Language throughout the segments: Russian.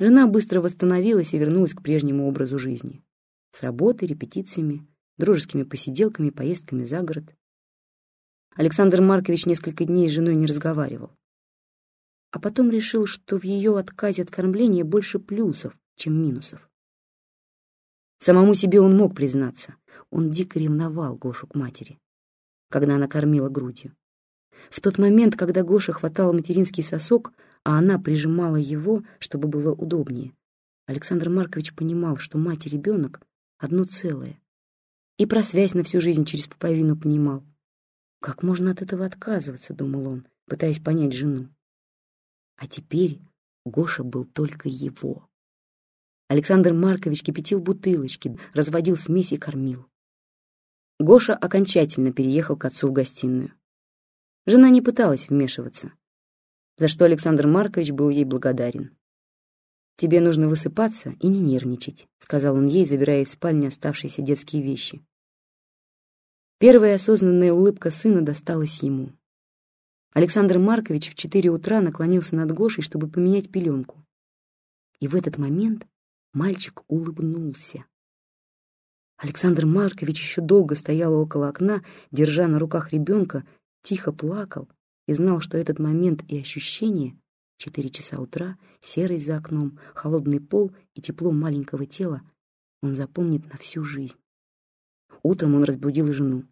Жена быстро восстановилась и вернулась к прежнему образу жизни. С работой, репетициями, дружескими посиделками, поездками за город. Александр Маркович несколько дней с женой не разговаривал. А потом решил, что в ее отказе от кормления больше плюсов, чем минусов. Самому себе он мог признаться. Он дико ревновал Гошу к матери, когда она кормила грудью. В тот момент, когда Гоша хватала материнский сосок, а она прижимала его, чтобы было удобнее, Александр Маркович понимал, что мать и ребенок — одно целое. И про связь на всю жизнь через пуповину понимал. Как можно от этого отказываться, думал он, пытаясь понять жену. А теперь Гоша был только его. Александр Маркович кипятил бутылочки, разводил смесь и кормил. Гоша окончательно переехал к отцу в гостиную. Жена не пыталась вмешиваться, за что Александр Маркович был ей благодарен. «Тебе нужно высыпаться и не нервничать», — сказал он ей, забирая из спальни оставшиеся детские вещи. Первая осознанная улыбка сына досталась ему. Александр Маркович в четыре утра наклонился над Гошей, чтобы поменять пеленку. И в этот момент мальчик улыбнулся. Александр Маркович еще долго стоял около окна, держа на руках ребенка тихо плакал и знал, что этот момент и ощущение — четыре часа утра, серость за окном, холодный пол и тепло маленького тела — он запомнит на всю жизнь. Утром он разбудил жену.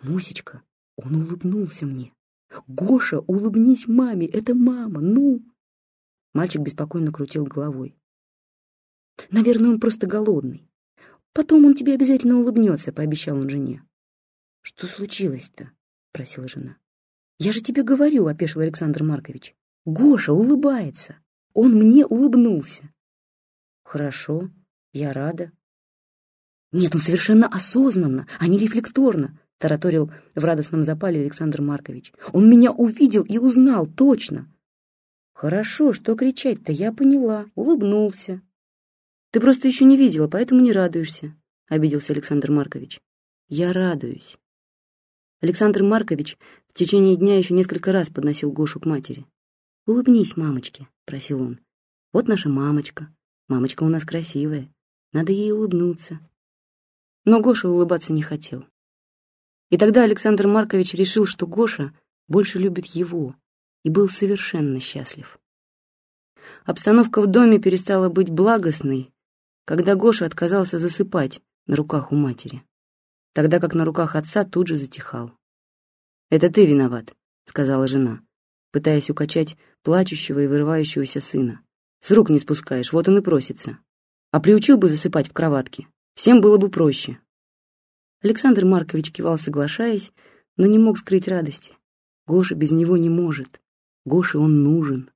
«Мусечка, он улыбнулся мне. Гоша, улыбнись маме, это мама, ну!» Мальчик беспокойно крутил головой. «Наверное, он просто голодный. Потом он тебе обязательно улыбнется», — пообещал он жене. «Что случилось-то?» спросила жена. «Я же тебе говорю», — опешил Александр Маркович. «Гоша улыбается. Он мне улыбнулся». «Хорошо, я рада». «Нет, он совершенно осознанно, а не рефлекторно», — тараторил в радостном запале Александр Маркович. «Он меня увидел и узнал, точно». «Хорошо, что кричать-то, я поняла, улыбнулся». «Ты просто еще не видела, поэтому не радуешься», — обиделся Александр Маркович. «Я радуюсь». Александр Маркович в течение дня еще несколько раз подносил Гошу к матери. «Улыбнись, мамочке», — просил он. «Вот наша мамочка. Мамочка у нас красивая. Надо ей улыбнуться». Но Гоша улыбаться не хотел. И тогда Александр Маркович решил, что Гоша больше любит его, и был совершенно счастлив. Обстановка в доме перестала быть благостной, когда Гоша отказался засыпать на руках у матери тогда как на руках отца тут же затихал. «Это ты виноват», — сказала жена, пытаясь укачать плачущего и вырывающегося сына. «С рук не спускаешь, вот он и просится. А приучил бы засыпать в кроватке, всем было бы проще». Александр Маркович кивал, соглашаясь, но не мог скрыть радости. Гоша без него не может. Гоше он нужен.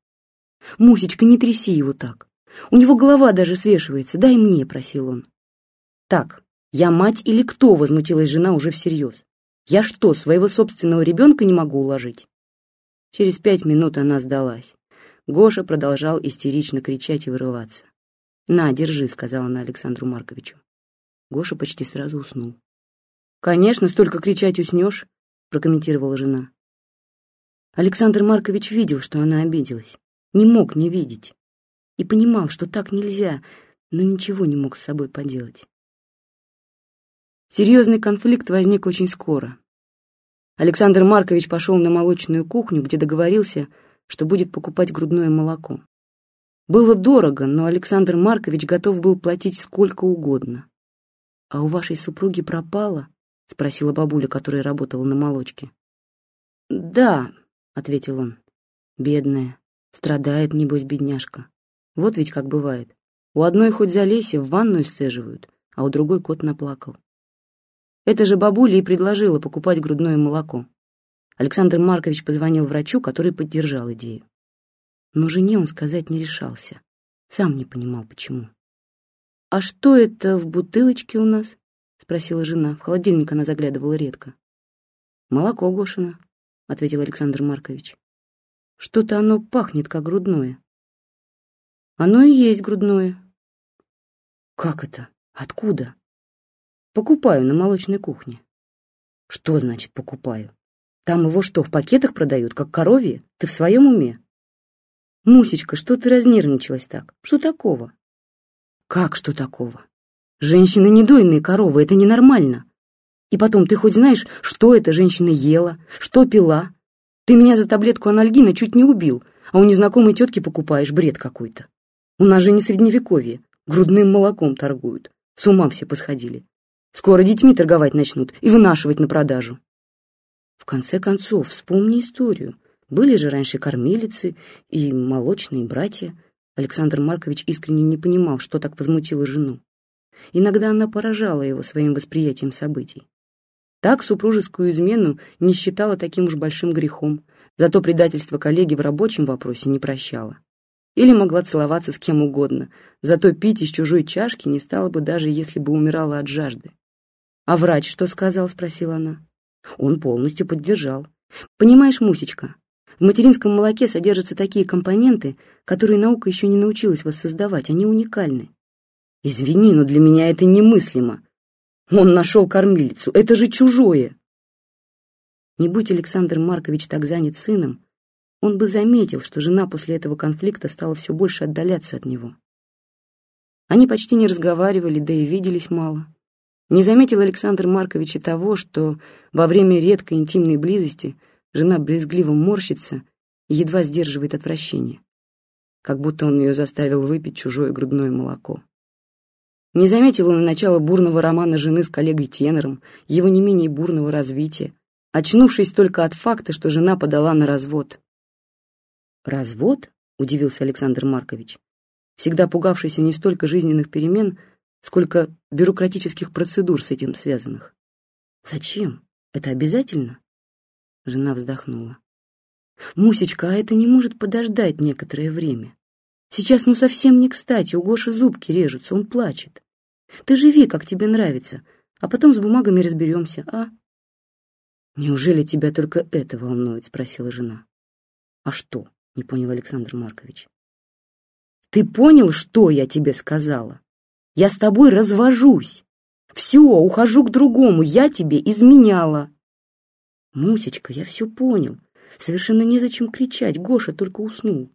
«Мусечка, не тряси его так. У него голова даже свешивается. Дай мне», — просил он. «Так, я мать или кто?» — возмутилась жена уже всерьез. «Я что, своего собственного ребенка не могу уложить?» Через пять минут она сдалась. Гоша продолжал истерично кричать и вырываться. «На, держи», — сказала она Александру Марковичу. Гоша почти сразу уснул. «Конечно, столько кричать уснешь», — прокомментировала жена. Александр Маркович видел, что она обиделась. Не мог не видеть. И понимал, что так нельзя, но ничего не мог с собой поделать. Серьезный конфликт возник очень скоро. Александр Маркович пошел на молочную кухню, где договорился, что будет покупать грудное молоко. Было дорого, но Александр Маркович готов был платить сколько угодно. «А у вашей супруги пропало?» — спросила бабуля, которая работала на молочке. «Да», — ответил он. «Бедная. Страдает, небось, бедняжка. Вот ведь как бывает. У одной хоть залезь в ванную сцеживают, а у другой кот наплакал. Эта же бабуля и предложила покупать грудное молоко. Александр Маркович позвонил врачу, который поддержал идею. Но жене он сказать не решался. Сам не понимал, почему. «А что это в бутылочке у нас?» — спросила жена. В холодильник она заглядывала редко. «Молоко Гошина», — ответил Александр Маркович. «Что-то оно пахнет, как грудное». «Оно и есть грудное». «Как это? Откуда?» Покупаю на молочной кухне. Что значит покупаю? Там его что, в пакетах продают, как коровье? Ты в своем уме? «Мусечка, что ты разнервничалась так? Что такого?» «Как что такого? Женщины не дойные коровы, это ненормально. И потом, ты хоть знаешь, что эта женщина ела, что пила? Ты меня за таблетку анальгина чуть не убил, а у незнакомой тетки покупаешь бред какой-то. У нас же не средневековье, грудным молоком торгуют. С ума все посходили. Скоро детьми торговать начнут и вынашивать на продажу. В конце концов, вспомни историю. Были же раньше кормилицы и молочные братья. Александр Маркович искренне не понимал, что так возмутило жену. Иногда она поражала его своим восприятием событий. Так супружескую измену не считала таким уж большим грехом, зато предательство коллеги в рабочем вопросе не прощала. Или могла целоваться с кем угодно, зато пить из чужой чашки не стала бы даже если бы умирала от жажды. «А врач что сказал?» — спросила она. Он полностью поддержал. «Понимаешь, Мусечка, в материнском молоке содержатся такие компоненты, которые наука еще не научилась воссоздавать, они уникальны. Извини, но для меня это немыслимо. Он нашел кормилицу, это же чужое. Не будь Александр Маркович так занят сыном, он бы заметил, что жена после этого конфликта стала все больше отдаляться от него. Они почти не разговаривали, да и виделись мало. Не заметил Александр Маркович и того, что во время редкой интимной близости жена брезгливо морщится и едва сдерживает отвращение, как будто он ее заставил выпить чужое грудное молоко. Не заметил он и начала бурного романа жены с коллегой-тенором, его не менее бурного развития, очнувшись только от факта, что жена подала на развод. «Развод?» — удивился Александр Маркович, всегда пугавшийся не столько жизненных перемен, сколько бюрократических процедур с этим связанных. «Зачем? Это обязательно?» Жена вздохнула. «Мусечка, а это не может подождать некоторое время. Сейчас ну совсем не кстати, у Гоши зубки режутся, он плачет. Ты живи, как тебе нравится, а потом с бумагами разберемся, а?» «Неужели тебя только это волнует?» — спросила жена. «А что?» — не понял Александр Маркович. «Ты понял, что я тебе сказала? Я с тобой развожусь. Все, ухожу к другому, я тебе изменяла». «Мусечка, я все понял. Совершенно незачем кричать, Гоша только уснул».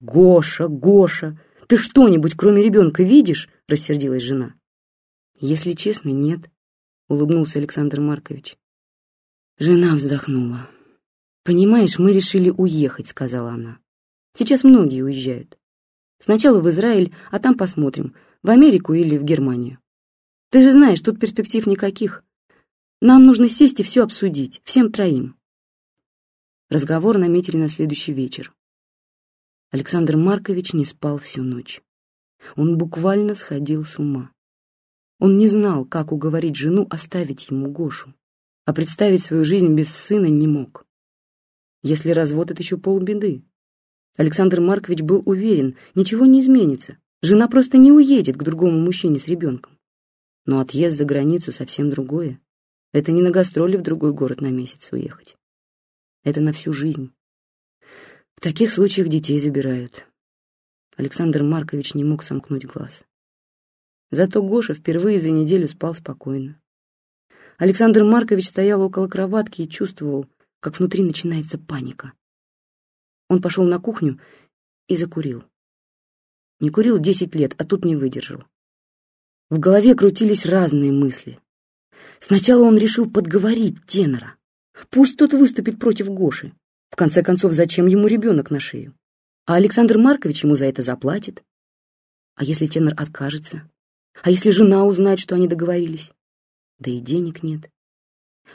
«Гоша, Гоша, ты что-нибудь кроме ребенка видишь?» — рассердилась жена. «Если честно, нет», — улыбнулся Александр Маркович. Жена вздохнула. «Понимаешь, мы решили уехать», — сказала она. «Сейчас многие уезжают. Сначала в Израиль, а там посмотрим, в Америку или в Германию. Ты же знаешь, тут перспектив никаких. Нам нужно сесть и все обсудить, всем троим». Разговор наметили на следующий вечер. Александр Маркович не спал всю ночь. Он буквально сходил с ума. Он не знал, как уговорить жену оставить ему Гошу, а представить свою жизнь без сына не мог. Если развод — это еще полбеды. Александр Маркович был уверен, ничего не изменится. Жена просто не уедет к другому мужчине с ребенком. Но отъезд за границу совсем другое. Это не на гастроли в другой город на месяц уехать. Это на всю жизнь. В таких случаях детей забирают. Александр Маркович не мог сомкнуть глаз. Зато Гоша впервые за неделю спал спокойно. Александр Маркович стоял около кроватки и чувствовал, как внутри начинается паника. Он пошел на кухню и закурил. Не курил десять лет, а тут не выдержал. В голове крутились разные мысли. Сначала он решил подговорить тенора. Пусть тот выступит против Гоши. В конце концов, зачем ему ребенок на шею? А Александр Маркович ему за это заплатит. А если тенор откажется? А если жена узнает, что они договорились? Да и денег нет.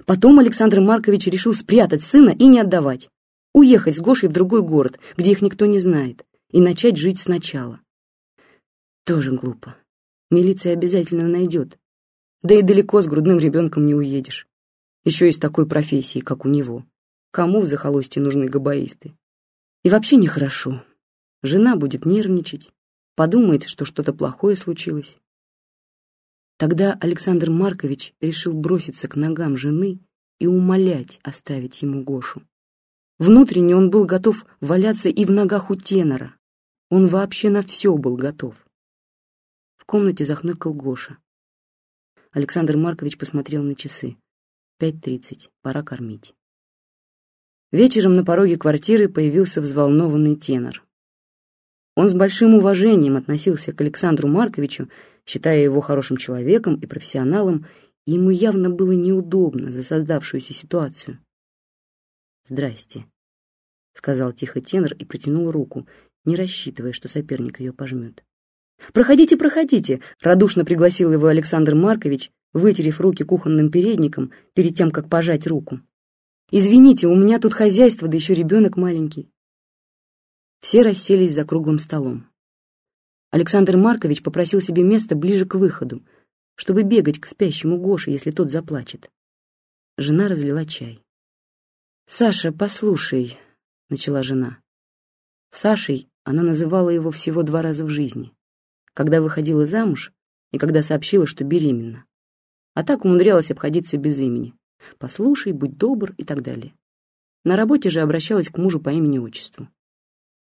Потом Александр Маркович решил спрятать сына и не отдавать. Уехать с Гошей в другой город, где их никто не знает, и начать жить сначала. Тоже глупо. Милиция обязательно найдет. Да и далеко с грудным ребенком не уедешь. Еще из такой профессии, как у него. Кому в захолустье нужны габаисты? И вообще нехорошо. Жена будет нервничать, подумает, что что-то плохое случилось. Тогда Александр Маркович решил броситься к ногам жены и умолять оставить ему Гошу. Внутренне он был готов валяться и в ногах у тенора. Он вообще на все был готов. В комнате захныкал Гоша. Александр Маркович посмотрел на часы. Пять тридцать, пора кормить. Вечером на пороге квартиры появился взволнованный тенор. Он с большим уважением относился к Александру Марковичу, считая его хорошим человеком и профессионалом, и ему явно было неудобно за создавшуюся ситуацию. «Здрасте», — сказал тихо тенор и протянул руку, не рассчитывая, что соперник ее пожмет. «Проходите, проходите!» — радушно пригласил его Александр Маркович, вытерев руки кухонным передником перед тем, как пожать руку. «Извините, у меня тут хозяйство, да еще ребенок маленький». Все расселись за круглым столом. Александр Маркович попросил себе место ближе к выходу, чтобы бегать к спящему Гоше, если тот заплачет. Жена разлила чай. «Саша, послушай», — начала жена. Сашей она называла его всего два раза в жизни. Когда выходила замуж и когда сообщила, что беременна. А так умудрялась обходиться без имени. «Послушай, будь добр» и так далее. На работе же обращалась к мужу по имени-отчеству.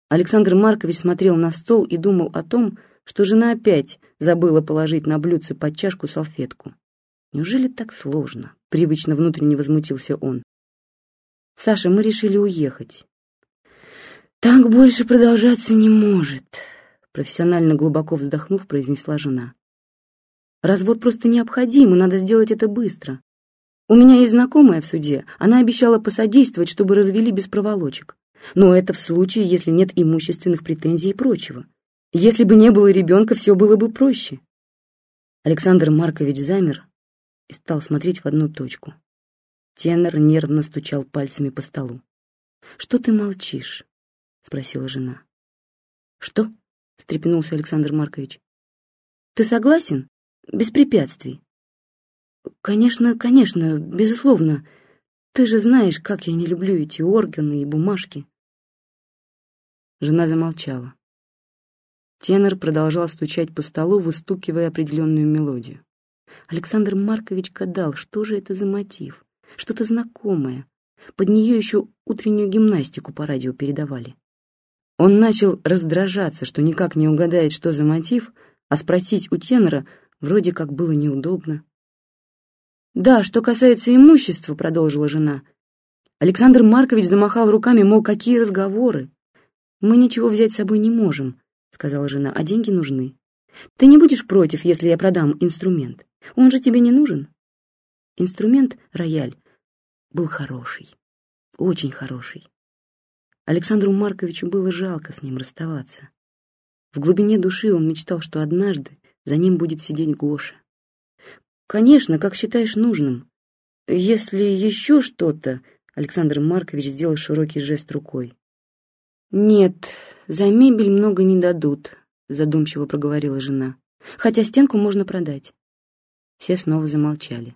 Александр Маркович смотрел на стол и думал о том, что жена опять забыла положить на блюдце под чашку салфетку. Неужели так сложно? Привычно внутренне возмутился он. Саша, мы решили уехать. Так больше продолжаться не может, профессионально глубоко вздохнув, произнесла жена. Развод просто необходим, и надо сделать это быстро. У меня есть знакомая в суде, она обещала посодействовать, чтобы развели без проволочек. Но это в случае, если нет имущественных претензий и прочего. Если бы не было ребенка, все было бы проще. Александр Маркович замер и стал смотреть в одну точку. Тенор нервно стучал пальцами по столу. «Что ты молчишь?» — спросила жена. «Что?» — встрепенулся Александр Маркович. «Ты согласен? Без препятствий?» «Конечно, конечно, безусловно. Ты же знаешь, как я не люблю эти органы и бумажки». Жена замолчала. Тенор продолжал стучать по столу, выстукивая определенную мелодию. Александр Маркович гадал, что же это за мотив, что-то знакомое. Под нее еще утреннюю гимнастику по радио передавали. Он начал раздражаться, что никак не угадает, что за мотив, а спросить у тенора вроде как было неудобно. «Да, что касается имущества», — продолжила жена. Александр Маркович замахал руками, мол, какие разговоры. «Мы ничего взять с собой не можем», — сказала жена, — «а деньги нужны. Ты не будешь против, если я продам инструмент? Он же тебе не нужен». Инструмент, рояль, был хороший, очень хороший. Александру Марковичу было жалко с ним расставаться. В глубине души он мечтал, что однажды за ним будет сидеть Гоша. «Конечно, как считаешь нужным. Если еще что-то...» Александр Маркович сделал широкий жест рукой. «Нет, за мебель много не дадут», — задумчиво проговорила жена. «Хотя стенку можно продать». Все снова замолчали.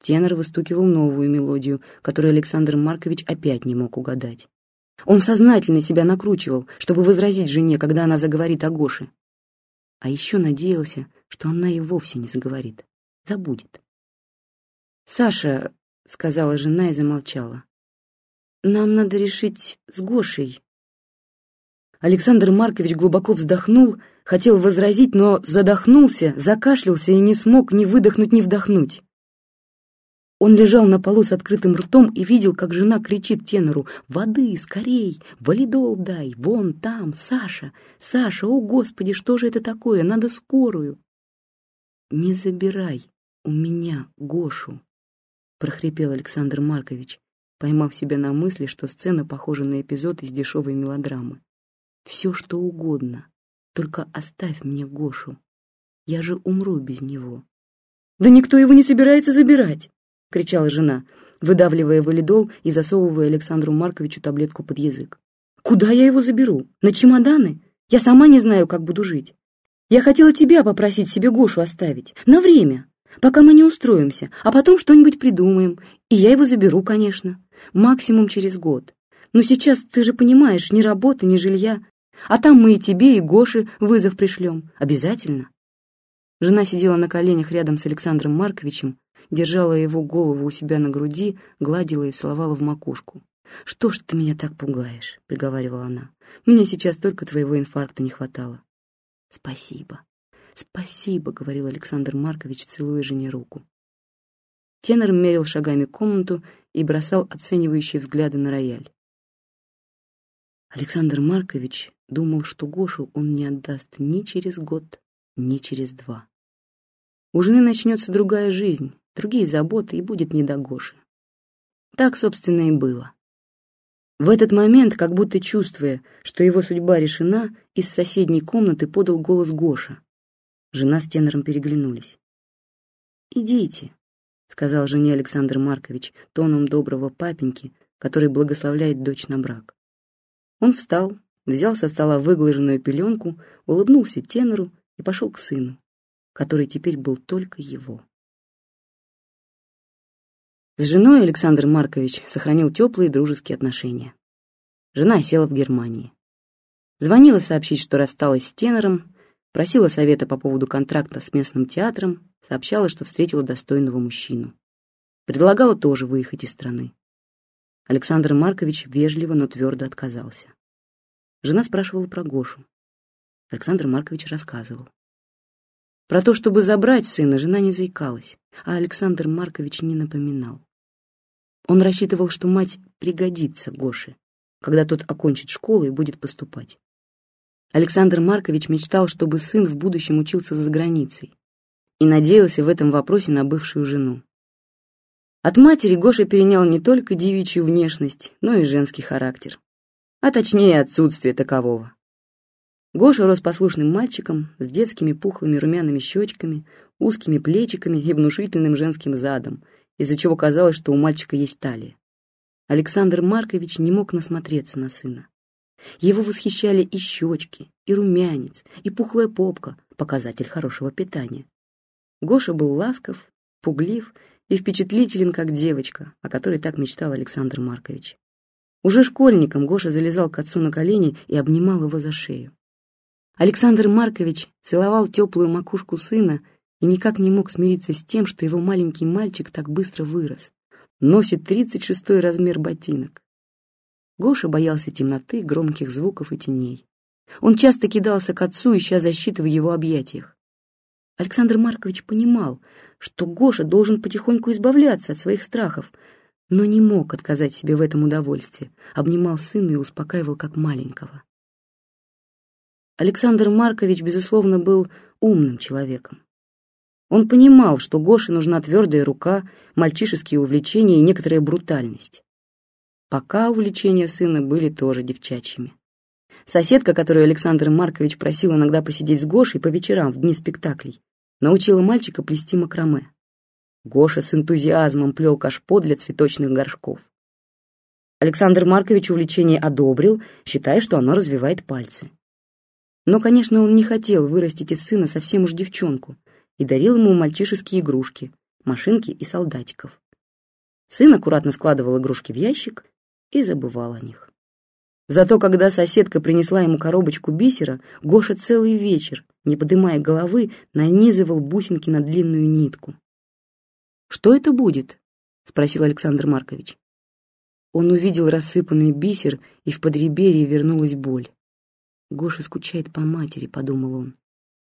Тенор выстукивал новую мелодию, которую Александр Маркович опять не мог угадать. Он сознательно себя накручивал, чтобы возразить жене, когда она заговорит о Гоше. А еще надеялся, что она и вовсе не заговорит, забудет. «Саша», — сказала жена и замолчала, нам надо решить с Гошей. Александр Маркович глубоко вздохнул, хотел возразить, но задохнулся, закашлялся и не смог ни выдохнуть, ни вдохнуть. Он лежал на полу с открытым ртом и видел, как жена кричит тенору «Воды, скорей! Валидол дай! Вон там! Саша! Саша! О, Господи, что же это такое? Надо скорую!» «Не забирай у меня Гошу!» — прохрипел Александр Маркович поймав себя на мысли, что сцена похожа на эпизод из дешевой мелодрамы. «Все, что угодно, только оставь мне Гошу. Я же умру без него». «Да никто его не собирается забирать!» — кричала жена, выдавливая валидол и засовывая Александру Марковичу таблетку под язык. «Куда я его заберу? На чемоданы? Я сама не знаю, как буду жить. Я хотела тебя попросить себе Гошу оставить. На время пока мы не устроимся, а потом что-нибудь придумаем, и я его заберу, конечно, максимум через год. Но сейчас, ты же понимаешь, ни работы, ни жилья, а там мы и тебе, и Гоше вызов пришлем, обязательно. Жена сидела на коленях рядом с Александром Марковичем, держала его голову у себя на груди, гладила и целовала в макушку. «Что ж ты меня так пугаешь?» — приговаривала она. «Мне сейчас только твоего инфаркта не хватало». «Спасибо», «Спасибо», — говорил Александр Маркович, целуя жене руку. Тенор мерил шагами комнату и бросал оценивающие взгляды на рояль. Александр Маркович думал, что Гошу он не отдаст ни через год, ни через два. У жены начнется другая жизнь, другие заботы, и будет не до Гоши. Так, собственно, и было. В этот момент, как будто чувствуя, что его судьба решена, из соседней комнаты подал голос Гоша. Жена с тенором переглянулись. «Идите», — сказал жене Александр Маркович тоном доброго папеньки, который благословляет дочь на брак. Он встал, взял со стола выглаженную пеленку, улыбнулся тенору и пошел к сыну, который теперь был только его. С женой Александр Маркович сохранил теплые дружеские отношения. Жена села в Германии. Звонила сообщить, что рассталась с тенором, просила совета по поводу контракта с местным театром, сообщала, что встретила достойного мужчину. Предлагала тоже выехать из страны. Александр Маркович вежливо, но твердо отказался. Жена спрашивала про Гошу. Александр Маркович рассказывал. Про то, чтобы забрать сына, жена не заикалась, а Александр Маркович не напоминал. Он рассчитывал, что мать пригодится Гоше, когда тот окончит школу и будет поступать. Александр Маркович мечтал, чтобы сын в будущем учился за границей, и надеялся в этом вопросе на бывшую жену. От матери Гоша перенял не только девичью внешность, но и женский характер а точнее отсутствие такового. Гоша рос послушным мальчиком с детскими пухлыми румяными щечками, узкими плечиками и внушительным женским задом, из-за чего казалось, что у мальчика есть талия. Александр Маркович не мог насмотреться на сына. Его восхищали и щечки, и румянец, и пухлая попка, показатель хорошего питания. Гоша был ласков, пуглив и впечатлителен, как девочка, о которой так мечтал Александр Маркович. Уже школьником Гоша залезал к отцу на колени и обнимал его за шею. Александр Маркович целовал теплую макушку сына и никак не мог смириться с тем, что его маленький мальчик так быстро вырос, носит тридцать шестой размер ботинок. Гоша боялся темноты, громких звуков и теней. Он часто кидался к отцу, ища защиты в его объятиях. Александр Маркович понимал, что Гоша должен потихоньку избавляться от своих страхов, но не мог отказать себе в этом удовольствии, обнимал сына и успокаивал как маленького. Александр Маркович, безусловно, был умным человеком. Он понимал, что Гоше нужна твердая рука, мальчишеские увлечения и некоторая брутальность. Пока увлечения сына были тоже девчачьими. Соседка, которую Александр Маркович просил иногда посидеть с Гошей по вечерам в дни спектаклей, научила мальчика плести макраме. Гоша с энтузиазмом плел кашпо для цветочных горшков. Александр Маркович увлечение одобрил, считая, что оно развивает пальцы. Но, конечно, он не хотел вырастить из сына совсем уж девчонку и дарил ему мальчишеские игрушки, машинки и солдатиков. Сын аккуратно складывал игрушки в ящик и забывал о них. Зато когда соседка принесла ему коробочку бисера, Гоша целый вечер, не подымая головы, нанизывал бусинки на длинную нитку. «Что это будет?» — спросил Александр Маркович. Он увидел рассыпанный бисер, и в подреберье вернулась боль. «Гоша скучает по матери», — подумал он.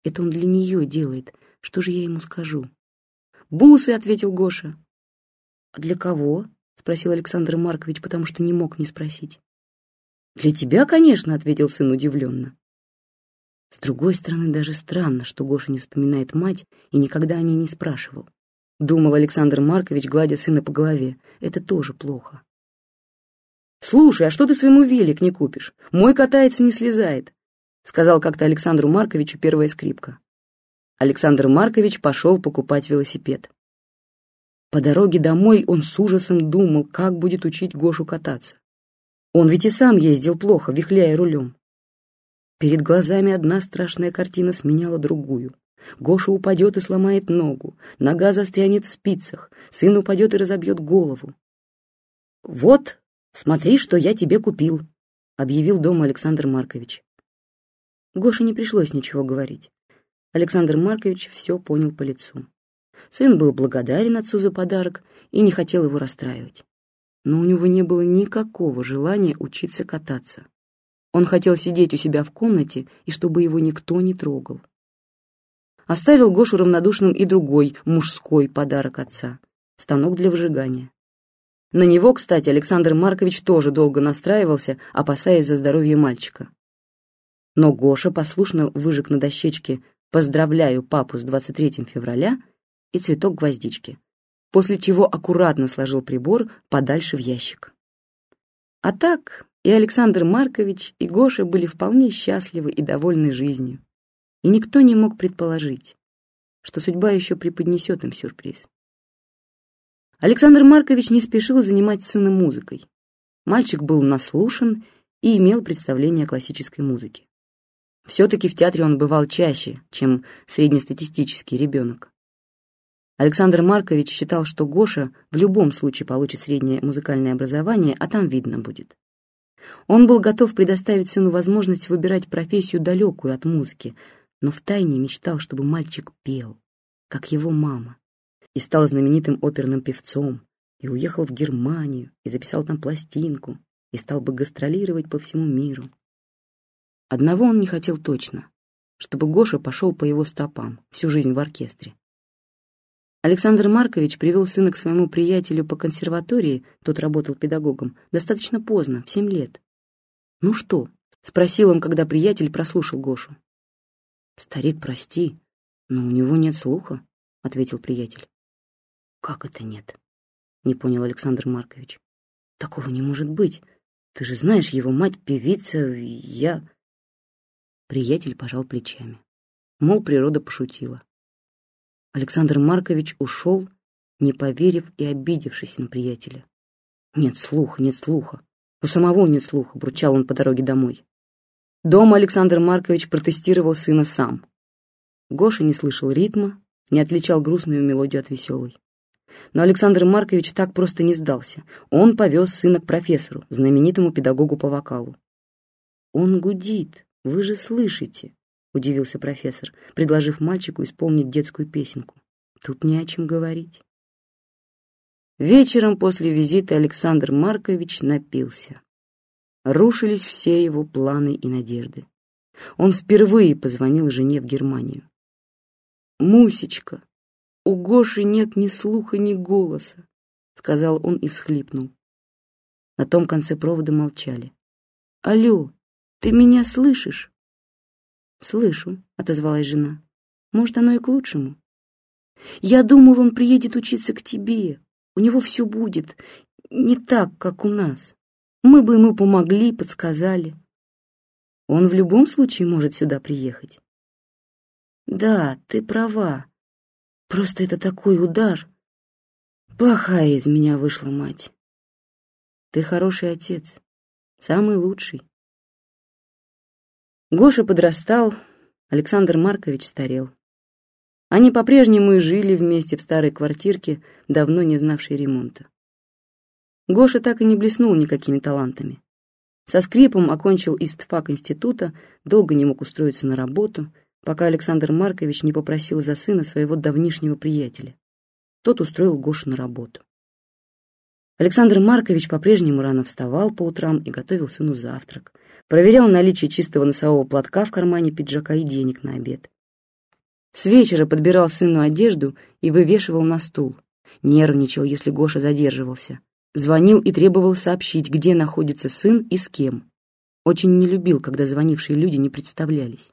«Это он для нее делает. Что же я ему скажу?» «Бусы», — ответил Гоша. «А для кого?» — спросил Александр Маркович, потому что не мог не спросить. «Для тебя, конечно», — ответил сын удивленно. С другой стороны, даже странно, что Гоша не вспоминает мать и никогда о ней не спрашивал. — думал Александр Маркович, гладя сына по голове. «Это тоже плохо». «Слушай, а что ты своему велик не купишь? Мой катается, не слезает», — сказал как-то Александру Марковичу первая скрипка. Александр Маркович пошел покупать велосипед. По дороге домой он с ужасом думал, как будет учить Гошу кататься. Он ведь и сам ездил плохо, вихляя рулем. Перед глазами одна страшная картина сменяла другую. Гоша упадет и сломает ногу, нога застрянет в спицах, сын упадет и разобьет голову. «Вот, смотри, что я тебе купил», — объявил дома Александр Маркович. Гоше не пришлось ничего говорить. Александр Маркович все понял по лицу. Сын был благодарен отцу за подарок и не хотел его расстраивать. Но у него не было никакого желания учиться кататься. Он хотел сидеть у себя в комнате и чтобы его никто не трогал оставил Гошу равнодушным и другой мужской подарок отца — станок для выжигания. На него, кстати, Александр Маркович тоже долго настраивался, опасаясь за здоровье мальчика. Но Гоша послушно выжег на дощечке «Поздравляю папу с 23 февраля» и цветок гвоздички, после чего аккуратно сложил прибор подальше в ящик. А так и Александр Маркович, и Гоша были вполне счастливы и довольны жизнью. И никто не мог предположить, что судьба еще преподнесет им сюрприз. Александр Маркович не спешил занимать сына музыкой. Мальчик был наслушан и имел представление о классической музыке. Все-таки в театре он бывал чаще, чем среднестатистический ребенок. Александр Маркович считал, что Гоша в любом случае получит среднее музыкальное образование, а там видно будет. Он был готов предоставить сыну возможность выбирать профессию далекую от музыки, но втайне мечтал, чтобы мальчик пел, как его мама, и стал знаменитым оперным певцом, и уехал в Германию, и записал там пластинку, и стал бы гастролировать по всему миру. Одного он не хотел точно, чтобы Гоша пошел по его стопам всю жизнь в оркестре. Александр Маркович привел сына к своему приятелю по консерватории, тот работал педагогом, достаточно поздно, в семь лет. «Ну что?» — спросил он, когда приятель прослушал Гошу. «Старик, прости, но у него нет слуха», — ответил приятель. «Как это нет?» — не понял Александр Маркович. «Такого не может быть. Ты же знаешь, его мать певица, я...» Приятель пожал плечами. Мол, природа пошутила. Александр Маркович ушел, не поверив и обидевшись на приятеля. «Нет слуха, нет слуха. У самого нет слуха», — бурчал он по дороге домой. Дома Александр Маркович протестировал сына сам. Гоша не слышал ритма, не отличал грустную мелодию от веселой. Но Александр Маркович так просто не сдался. Он повез сына к профессору, знаменитому педагогу по вокалу. «Он гудит, вы же слышите», удивился профессор, предложив мальчику исполнить детскую песенку. Тут не о чем говорить. Вечером после визита Александр Маркович напился. Рушились все его планы и надежды. Он впервые позвонил жене в Германию. «Мусечка, у Гоши нет ни слуха, ни голоса», — сказал он и всхлипнул. На том конце провода молчали. «Алло, ты меня слышишь?» «Слышу», — отозвалась жена. «Может, оно и к лучшему». «Я думал, он приедет учиться к тебе. У него все будет не так, как у нас. Мы бы ему помогли, подсказали. Он в любом случае может сюда приехать». «Да, ты права. Просто это такой удар. Плохая из меня вышла мать. Ты хороший отец, самый лучший. Гоша подрастал, Александр Маркович старел. Они по-прежнему и жили вместе в старой квартирке, давно не знавшей ремонта. Гоша так и не блеснул никакими талантами. Со скрипом окончил истфак института, долго не мог устроиться на работу, пока Александр Маркович не попросил за сына своего давнишнего приятеля. Тот устроил Гошу на работу. Александр Маркович по-прежнему рано вставал по утрам и готовил сыну завтрак — проверял наличие чистого носового платка в кармане пиджака и денег на обед. С вечера подбирал сыну одежду и вывешивал на стул. Нервничал, если Гоша задерживался. Звонил и требовал сообщить, где находится сын и с кем. Очень не любил, когда звонившие люди не представлялись.